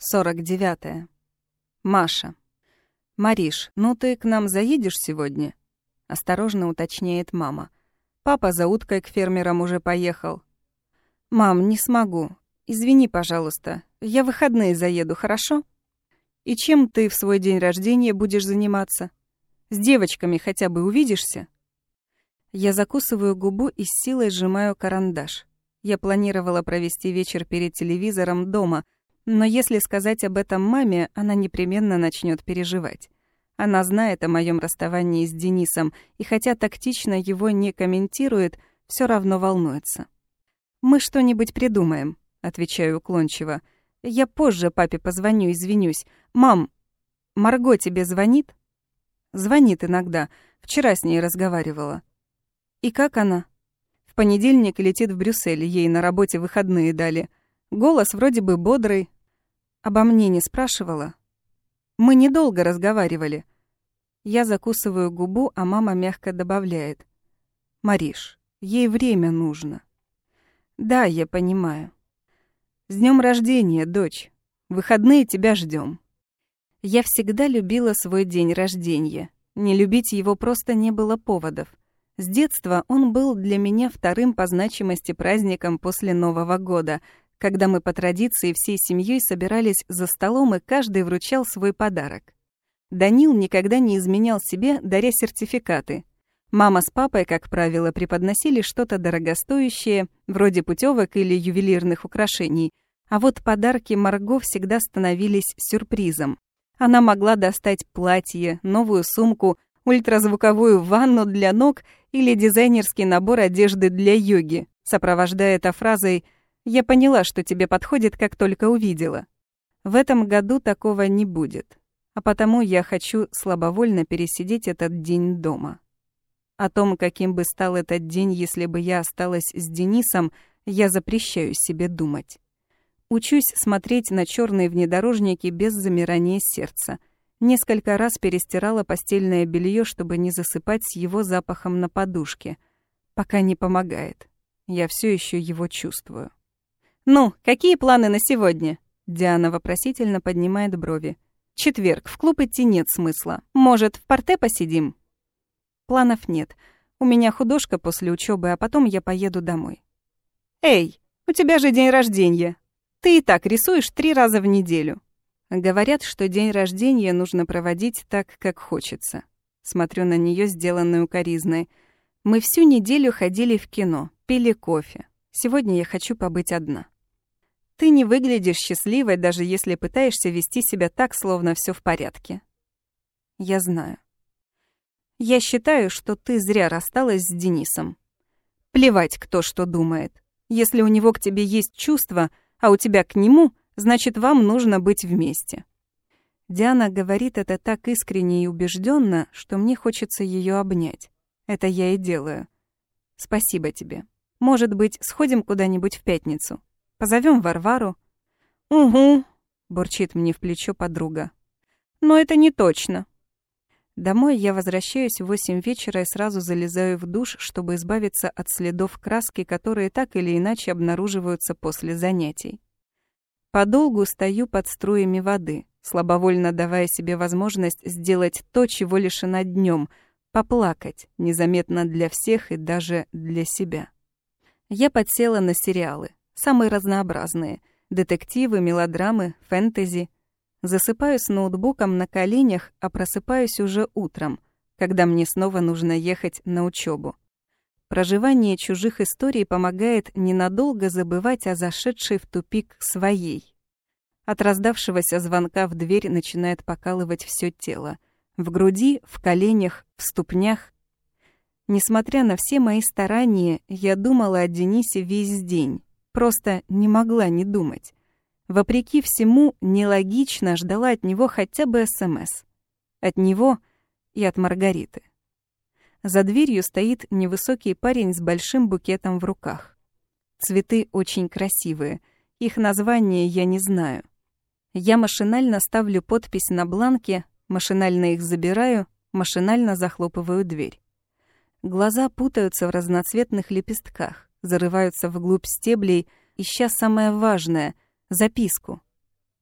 49. -е. Маша. «Мариш, ну ты к нам заедешь сегодня?» Осторожно уточняет мама. «Папа за уткой к фермерам уже поехал». «Мам, не смогу. Извини, пожалуйста. Я в выходные заеду, хорошо?» «И чем ты в свой день рождения будешь заниматься? С девочками хотя бы увидишься?» Я закусываю губу и с силой сжимаю карандаш. Я планировала провести вечер перед телевизором дома — но если сказать об этом маме, она непременно начнет переживать. Она знает о моем расставании с Денисом, и хотя тактично его не комментирует, все равно волнуется. «Мы что-нибудь придумаем», — отвечаю уклончиво. «Я позже папе позвоню, извинюсь. Мам, Марго тебе звонит?» «Звонит иногда. Вчера с ней разговаривала». «И как она?» «В понедельник летит в Брюссель, ей на работе выходные дали. Голос вроде бы бодрый, Обо мне не спрашивала? Мы недолго разговаривали. Я закусываю губу, а мама мягко добавляет. «Мариш, ей время нужно». «Да, я понимаю». «С днем рождения, дочь. Выходные тебя ждем. Я всегда любила свой день рождения. Не любить его просто не было поводов. С детства он был для меня вторым по значимости праздником после Нового года, когда мы по традиции всей семьей собирались за столом и каждый вручал свой подарок. Данил никогда не изменял себе, даря сертификаты. Мама с папой, как правило, преподносили что-то дорогостоящее, вроде путевок или ювелирных украшений, а вот подарки Марго всегда становились сюрпризом. Она могла достать платье, новую сумку, ультразвуковую ванну для ног или дизайнерский набор одежды для йоги, сопровождая это фразой «вы» Я поняла, что тебе подходит, как только увидела. В этом году такого не будет. А потому я хочу слабовольно пересидеть этот день дома. О том, каким бы стал этот день, если бы я осталась с Денисом, я запрещаю себе думать. Учусь смотреть на черные внедорожники без замирания сердца. Несколько раз перестирала постельное белье, чтобы не засыпать с его запахом на подушке. Пока не помогает. Я все еще его чувствую. «Ну, какие планы на сегодня?» Диана вопросительно поднимает брови. «Четверг, в клуб идти нет смысла. Может, в порте посидим?» Планов нет. У меня художка после учебы, а потом я поеду домой. «Эй, у тебя же день рождения. Ты и так рисуешь три раза в неделю». Говорят, что день рождения нужно проводить так, как хочется. Смотрю на нее, сделанную коризной. Мы всю неделю ходили в кино, пили кофе. Сегодня я хочу побыть одна. Ты не выглядишь счастливой, даже если пытаешься вести себя так, словно все в порядке. Я знаю. Я считаю, что ты зря рассталась с Денисом. Плевать, кто что думает. Если у него к тебе есть чувства, а у тебя к нему, значит, вам нужно быть вместе. Диана говорит это так искренне и убежденно, что мне хочется ее обнять. Это я и делаю. Спасибо тебе. Может быть, сходим куда-нибудь в пятницу? Позовем Варвару». «Угу», — бурчит мне в плечо подруга. «Но это не точно». Домой я возвращаюсь в восемь вечера и сразу залезаю в душ, чтобы избавиться от следов краски, которые так или иначе обнаруживаются после занятий. Подолгу стою под струями воды, слабовольно давая себе возможность сделать то, чего лишена днем — поплакать, незаметно для всех и даже для себя. Я подсела на сериалы самые разнообразные — детективы, мелодрамы, фэнтези. Засыпаю с ноутбуком на коленях, а просыпаюсь уже утром, когда мне снова нужно ехать на учебу. Проживание чужих историй помогает ненадолго забывать о зашедшей в тупик своей. От раздавшегося звонка в дверь начинает покалывать все тело. В груди, в коленях, в ступнях. Несмотря на все мои старания, я думала о Денисе весь день. Просто не могла не думать. Вопреки всему, нелогично ждала от него хотя бы СМС. От него и от Маргариты. За дверью стоит невысокий парень с большим букетом в руках. Цветы очень красивые. Их название я не знаю. Я машинально ставлю подпись на бланке, машинально их забираю, машинально захлопываю дверь. Глаза путаются в разноцветных лепестках зарываются вглубь стеблей, ища самое важное — записку.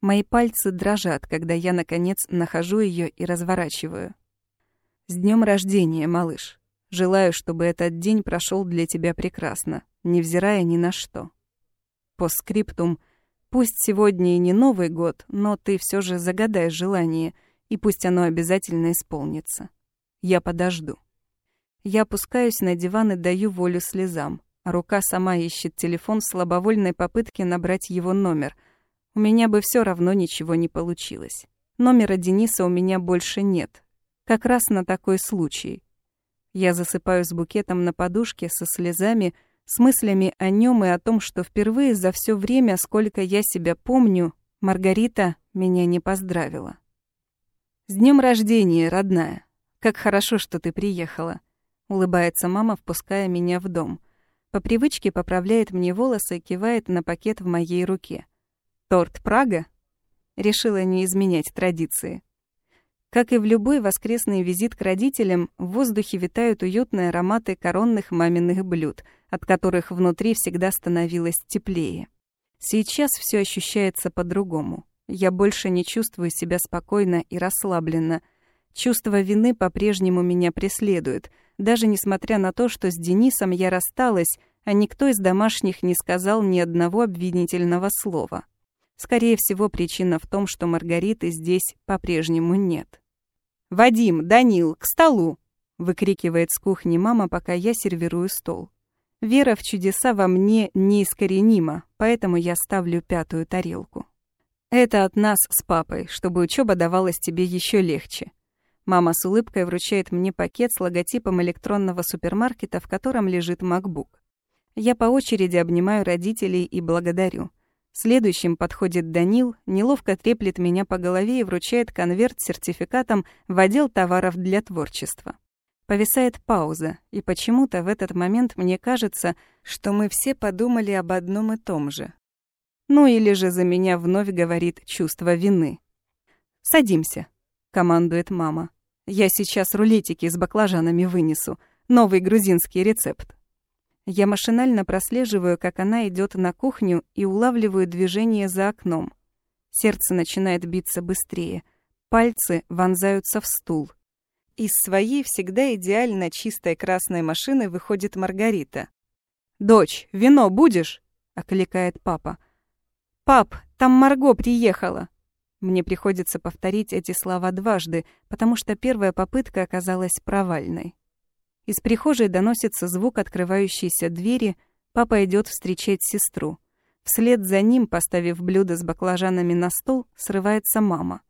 Мои пальцы дрожат, когда я, наконец, нахожу ее и разворачиваю. «С днем рождения, малыш! Желаю, чтобы этот день прошел для тебя прекрасно, невзирая ни на что. По скриптум, пусть сегодня и не Новый год, но ты все же загадаешь желание, и пусть оно обязательно исполнится. Я подожду». Я опускаюсь на диван и даю волю слезам, рука сама ищет телефон в слабовольной попытке набрать его номер — у меня бы все равно ничего не получилось. Номера Дениса у меня больше нет. Как раз на такой случай. Я засыпаю с букетом на подушке, со слезами, с мыслями о нем и о том, что впервые за все время, сколько я себя помню, Маргарита меня не поздравила. «С днем рождения, родная! Как хорошо, что ты приехала!» Улыбается мама, впуская меня в дом. По привычке поправляет мне волосы и кивает на пакет в моей руке. Торт Прага? Решила не изменять традиции. Как и в любой воскресный визит к родителям, в воздухе витают уютные ароматы коронных маминых блюд, от которых внутри всегда становилось теплее. Сейчас все ощущается по-другому. Я больше не чувствую себя спокойно и расслабленно. Чувство вины по-прежнему меня преследует, даже несмотря на то, что с Денисом я рассталась, а никто из домашних не сказал ни одного обвинительного слова. Скорее всего, причина в том, что Маргариты здесь по-прежнему нет. «Вадим, Данил, к столу!» — выкрикивает с кухни мама, пока я сервирую стол. Вера в чудеса во мне неискоренима, поэтому я ставлю пятую тарелку. Это от нас с папой, чтобы учеба давалась тебе еще легче. Мама с улыбкой вручает мне пакет с логотипом электронного супермаркета, в котором лежит MacBook. Я по очереди обнимаю родителей и благодарю. Следующим подходит Данил, неловко треплет меня по голове и вручает конверт с сертификатом в отдел товаров для творчества. Повисает пауза, и почему-то в этот момент мне кажется, что мы все подумали об одном и том же. Ну или же за меня вновь говорит чувство вины. «Садимся», — командует мама. «Я сейчас рулетики с баклажанами вынесу. Новый грузинский рецепт». Я машинально прослеживаю, как она идет на кухню и улавливаю движение за окном. Сердце начинает биться быстрее. Пальцы вонзаются в стул. Из своей всегда идеально чистой красной машины выходит Маргарита. «Дочь, вино будешь?» — окликает папа. «Пап, там Марго приехала!» Мне приходится повторить эти слова дважды, потому что первая попытка оказалась провальной. Из прихожей доносится звук открывающейся двери. Папа идет встречать сестру. Вслед за ним, поставив блюдо с баклажанами на стол, срывается мама.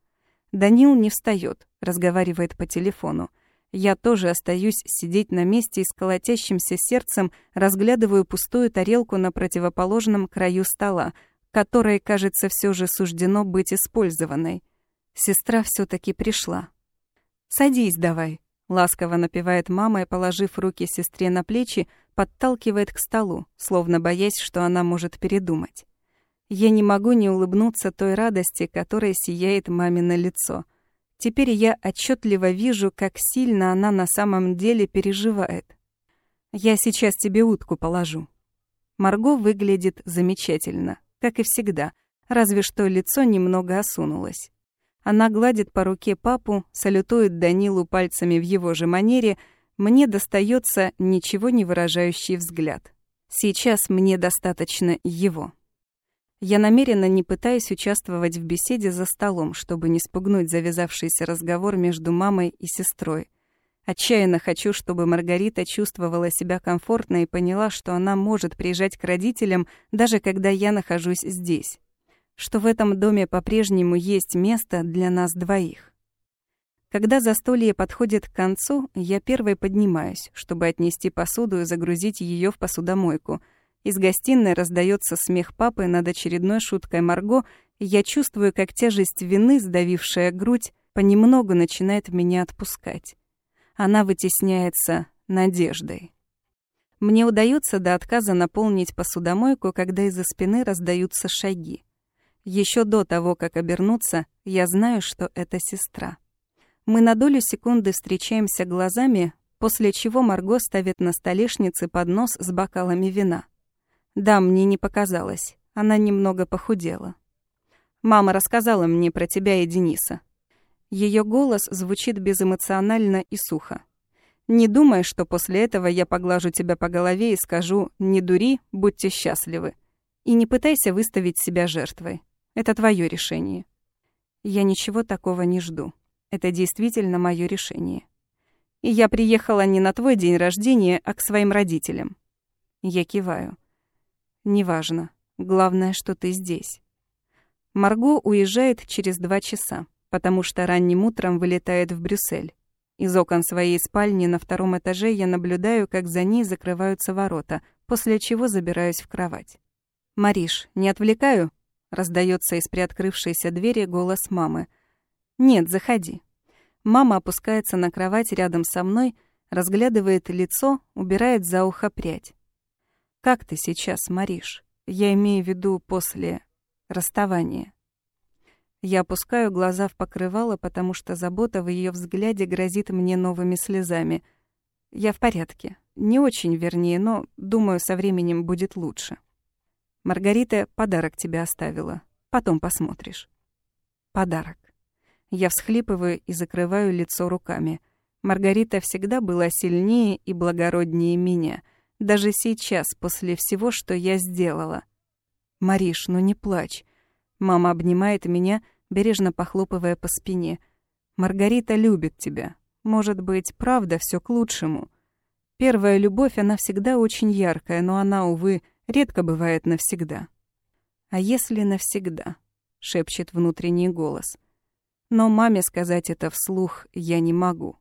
Данил не встает, разговаривает по телефону. Я тоже остаюсь сидеть на месте и с колотящимся сердцем разглядываю пустую тарелку на противоположном краю стола, которой, кажется, все же суждено быть использованной. Сестра все таки пришла. «Садись давай», Ласково напевает мама и, положив руки сестре на плечи, подталкивает к столу, словно боясь, что она может передумать. Я не могу не улыбнуться той радости, которая сияет мамино лицо. Теперь я отчетливо вижу, как сильно она на самом деле переживает. Я сейчас тебе утку положу. Марго выглядит замечательно, как и всегда, разве что лицо немного осунулось. Она гладит по руке папу, салютует Данилу пальцами в его же манере. Мне достается ничего не выражающий взгляд. Сейчас мне достаточно его. Я намеренно не пытаюсь участвовать в беседе за столом, чтобы не спугнуть завязавшийся разговор между мамой и сестрой. Отчаянно хочу, чтобы Маргарита чувствовала себя комфортно и поняла, что она может приезжать к родителям, даже когда я нахожусь здесь что в этом доме по-прежнему есть место для нас двоих. Когда застолье подходит к концу, я первой поднимаюсь, чтобы отнести посуду и загрузить ее в посудомойку. Из гостиной раздается смех папы над очередной шуткой Марго, и я чувствую, как тяжесть вины, сдавившая грудь, понемногу начинает меня отпускать. Она вытесняется надеждой. Мне удается до отказа наполнить посудомойку, когда из-за спины раздаются шаги. Еще до того, как обернуться, я знаю, что это сестра. Мы на долю секунды встречаемся глазами, после чего Марго ставит на столешнице поднос с бокалами вина. Да, мне не показалось. Она немного похудела. Мама рассказала мне про тебя и Дениса. Ее голос звучит безэмоционально и сухо. Не думай, что после этого я поглажу тебя по голове и скажу «не дури, будьте счастливы». И не пытайся выставить себя жертвой. Это твое решение. Я ничего такого не жду. Это действительно мое решение. И я приехала не на твой день рождения, а к своим родителям. Я киваю. Неважно. Главное, что ты здесь. Марго уезжает через два часа, потому что ранним утром вылетает в Брюссель. Из окон своей спальни на втором этаже я наблюдаю, как за ней закрываются ворота, после чего забираюсь в кровать. «Мариш, не отвлекаю?» — раздается из приоткрывшейся двери голос мамы. «Нет, заходи». Мама опускается на кровать рядом со мной, разглядывает лицо, убирает за ухо прядь. «Как ты сейчас, Мариш? Я имею в виду после расставания». Я опускаю глаза в покрывало, потому что забота в ее взгляде грозит мне новыми слезами. Я в порядке. Не очень, вернее, но, думаю, со временем будет лучше. Маргарита подарок тебе оставила. Потом посмотришь. Подарок. Я всхлипываю и закрываю лицо руками. Маргарита всегда была сильнее и благороднее меня. Даже сейчас, после всего, что я сделала. «Мариш, ну не плачь». Мама обнимает меня, бережно похлопывая по спине. «Маргарита любит тебя. Может быть, правда, все к лучшему. Первая любовь, она всегда очень яркая, но она, увы, редко бывает навсегда». «А если навсегда?» — шепчет внутренний голос. Но маме сказать это вслух я не могу.